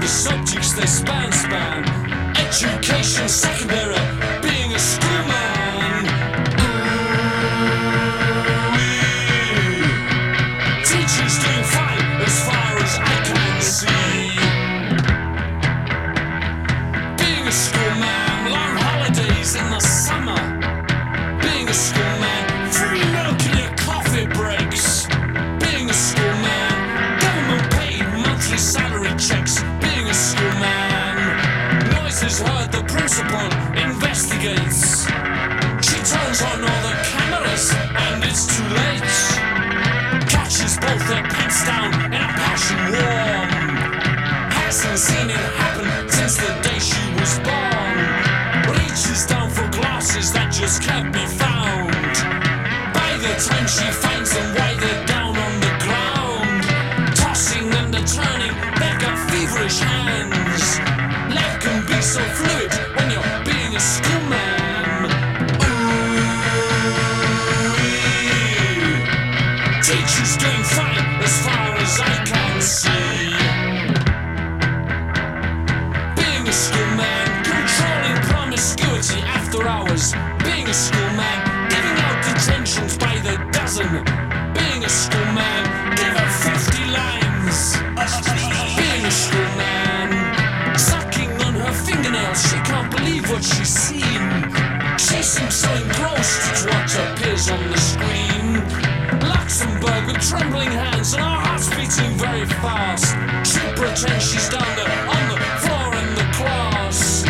the subjects they span span. Education secondary, being a schoolman. The time she finds them, why they're down on the ground. Tossing and turning, they've got feverish hands. Life can be so fluid when you're being a schoolman. Teachers doing fine as far as I can see. Being a schoolman, controlling promiscuity after hours. Being a schoolman, detentions by the dozen. Being a schoolman, give her 50 lines. Being a schoolman, sucking on her fingernails, she can't believe what she's seen. She seems so engrossed to what appears on the screen. Luxembourg with trembling hands and her heart's beating very fast. She pretends she's down there on the floor in the class.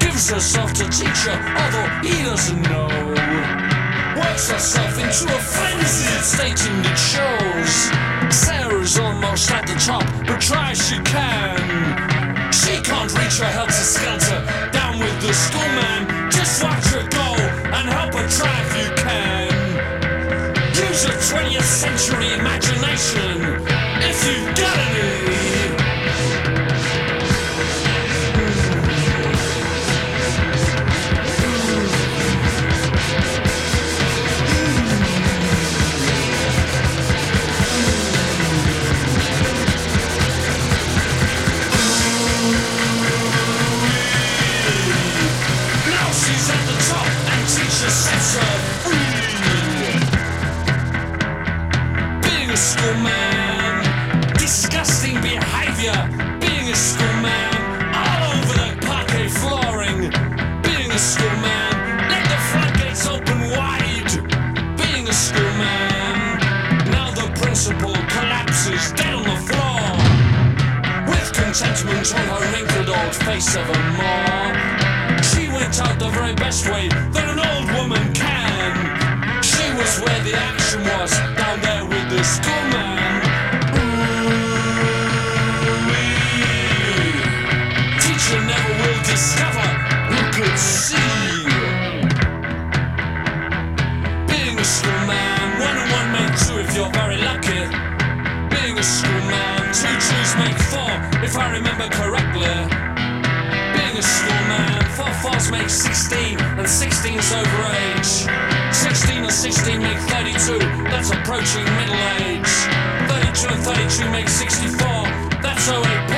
Gives herself to teacher, although he doesn't know. Works herself into a frenzied state and it shows. Sarah's almost at the top, but try she can. Schoolman, disgusting behavior. Being a schoolman, all over the parquet flooring. Being a schoolman, let the floodgates open wide. Being a schoolman, now the principal collapses down the floor. With contentment on her wrinkled old face evermore. She went out the very best way that an old woman can. She was where the action was, down there with the schoolman. remember correctly, being a small man, four fours make 16, and sixteen's over age. 16 and 16 make 32, that's approaching middle age. 32 and 32 make 64, that's 08